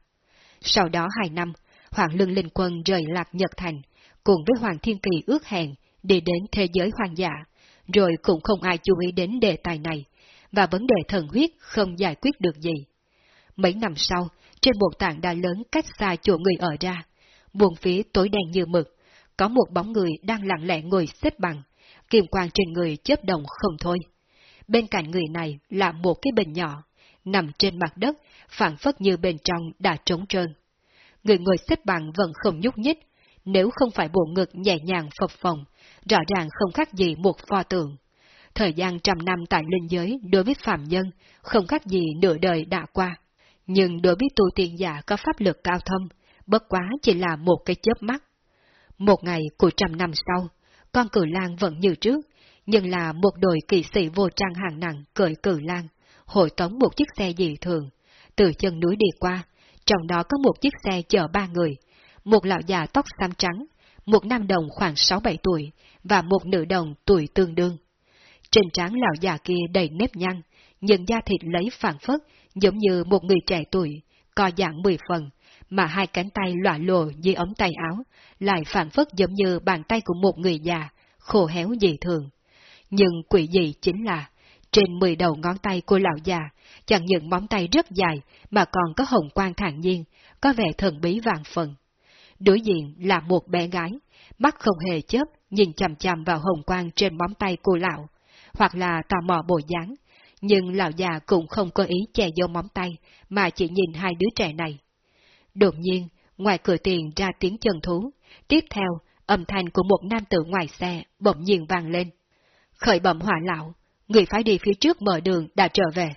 Sau đó hai năm, Hoàng Lương Linh Quân rời Lạc Nhật Thành, cùng với Hoàng Thiên Kỳ ước hẹn đi đến thế giới hoang dã, rồi cũng không ai chú ý đến đề tài này, và vấn đề thần huyết không giải quyết được gì. Mấy năm sau, trên một tảng đá lớn cách xa chỗ người ở ra, buồn phía tối đen như mực, có một bóng người đang lặng lẽ ngồi xếp bằng, kiềm quang trên người chớp đồng không thôi. Bên cạnh người này là một cái bình nhỏ, nằm trên mặt đất, phản phất như bên trong đã trống trơn. Người ngồi xếp bằng vẫn không nhúc nhích, nếu không phải bộ ngực nhẹ nhàng phập phồng, rõ ràng không khác gì một pho tượng. Thời gian trăm năm tại linh giới đối với phạm nhân không khác gì nửa đời đã qua. Nhưng đối với tu tiên giả có pháp lực cao thâm, bất quá chỉ là một cái chớp mắt. Một ngày của trăm năm sau, con cử lang vẫn như trước, nhưng là một đội kỵ sĩ vô trang hàng nặng cởi cử lang, hội tống một chiếc xe dị thường, từ chân núi đi qua, trong đó có một chiếc xe chở ba người, một lão già tóc xám trắng, một nam đồng khoảng 6-7 tuổi, và một nữ đồng tuổi tương đương. Trên trán lão già kia đầy nếp nhăn, nhưng da thịt lấy phản phất, giống như một người trẻ tuổi, co dạng mười phần, mà hai cánh tay lọa lồ dưới ống tay áo, lại phản phất giống như bàn tay của một người già, khô héo dị thường. Nhưng quỷ dị chính là, trên mười đầu ngón tay của lão già, chẳng những móng tay rất dài, mà còn có hồng quang thản nhiên, có vẻ thần bí vàng phần. Đối diện là một bé gái, mắt không hề chớp, nhìn chằm chằm vào hồng quang trên móng tay của lão. hoặc là tò mò bộ dáng, nhưng lão già cũng không có ý che giấu móng tay, mà chỉ nhìn hai đứa trẻ này. Đột nhiên, ngoài cửa tiền ra tiếng chân thú, tiếp theo, âm thanh của một nam tử ngoài xe bỗng nhiên vang lên. Khởi bẩm hỏa lão, người phải đi phía trước mở đường đã trở về.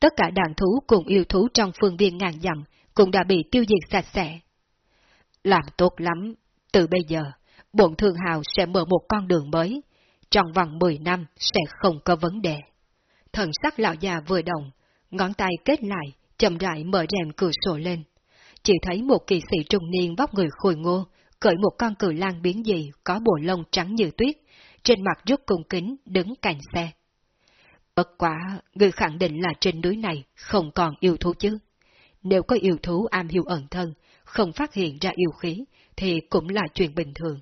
Tất cả đàn thú cùng yêu thú trong phương viên ngàn dặm cũng đã bị tiêu diệt sạch sẽ. Làm tốt lắm, từ bây giờ, bổn thương hào sẽ mở một con đường mới, trong vòng 10 năm sẽ không có vấn đề. Thần sắc lão già vừa động, ngón tay kết lại, chậm rãi mở rèm cửa sổ lên. Chỉ thấy một kỳ sĩ trung niên vóc người khôi ngô, cởi một con cử lang biến dị có bộ lông trắng như tuyết, trên mặt rất cung kính đứng cạnh xe. Bất quả, người khẳng định là trên núi này không còn yêu thú chứ. Nếu có yêu thú am hiểu ẩn thân, không phát hiện ra yêu khí, thì cũng là chuyện bình thường.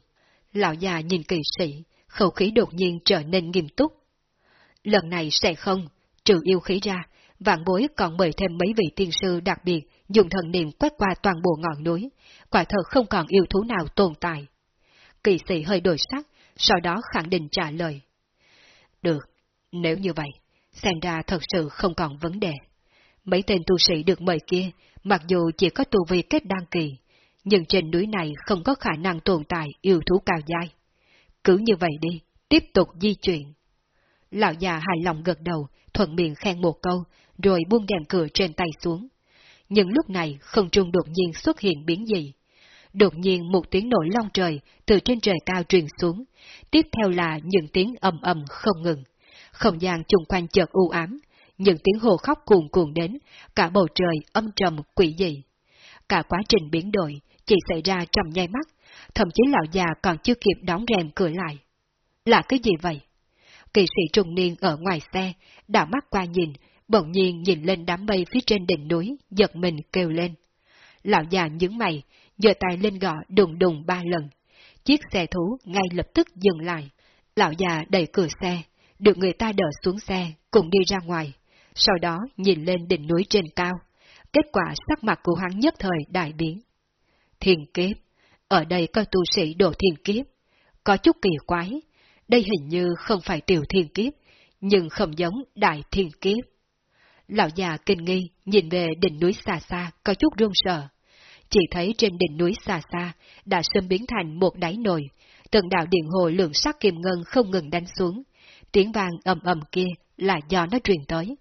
Lão già nhìn kỳ sĩ, khẩu khí đột nhiên trở nên nghiêm túc. Lần này sẽ không, trừ yêu khí ra, vạn bối còn mời thêm mấy vị tiên sư đặc biệt dùng thần niệm quét qua toàn bộ ngọn núi, quả thật không còn yêu thú nào tồn tại. Kỳ sĩ hơi đổi sắc, sau đó khẳng định trả lời. Được, nếu như vậy, xem ra thật sự không còn vấn đề. Mấy tên tu sĩ được mời kia, mặc dù chỉ có tu vi kết đăng kỳ, nhưng trên núi này không có khả năng tồn tại yêu thú cao dai. Cứ như vậy đi, tiếp tục di chuyển. Lão già hài lòng gật đầu, thuận miệng khen một câu, rồi buông đèn cửa trên tay xuống. Nhưng lúc này không trung đột nhiên xuất hiện biến gì. Đột nhiên một tiếng nổi long trời từ trên trời cao truyền xuống, tiếp theo là những tiếng ầm ầm không ngừng. Không gian chung quanh chợt u ám, những tiếng hồ khóc cuồn cuồn đến, cả bầu trời âm trầm quỷ dị. Cả quá trình biến đổi chỉ xảy ra trong nháy mắt, thậm chí lão già còn chưa kịp đóng rèm cửa lại. Là cái gì vậy? Kỳ sĩ trung niên ở ngoài xe, đảo mắt qua nhìn, bỗng nhiên nhìn lên đám mây phía trên đỉnh núi, giật mình kêu lên. Lão già nhướng mày, giơ tay lên gõ đùng đùng ba lần. Chiếc xe thú ngay lập tức dừng lại. Lão già đẩy cửa xe, được người ta đỡ xuống xe, cùng đi ra ngoài. Sau đó nhìn lên đỉnh núi trên cao. Kết quả sắc mặt của hắn nhất thời đại biến. Thiên kiếp, ở đây có tu sĩ đổ thiên kiếp. Có chút kỳ quái, đây hình như không phải tiểu thiên kiếp, nhưng không giống đại thiên kiếp. Lão già kinh nghi, nhìn về đỉnh núi xa xa, có chút run sợ. Chỉ thấy trên đỉnh núi xa xa, đã sớm biến thành một đáy nồi, từng đạo điện hồ lượng sắc kim ngân không ngừng đánh xuống. Tiếng vang ầm ầm kia là do nó truyền tới.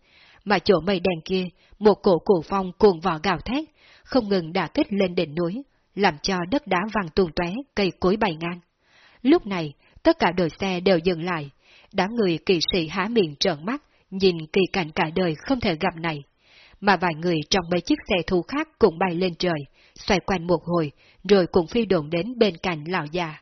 Mà chỗ mây đen kia, một cổ cổ phong cuồng vỏ gào thét, không ngừng đả kích lên đỉnh núi, làm cho đất đá vàng tuôn tóe, cây cối bay ngang. Lúc này, tất cả đội xe đều dừng lại, đám người kỳ sĩ há miệng trợn mắt, nhìn kỳ cảnh cả đời không thể gặp này. Mà vài người trong mấy chiếc xe thu khác cũng bay lên trời, xoay quanh một hồi, rồi cũng phi đồn đến bên cạnh lão già.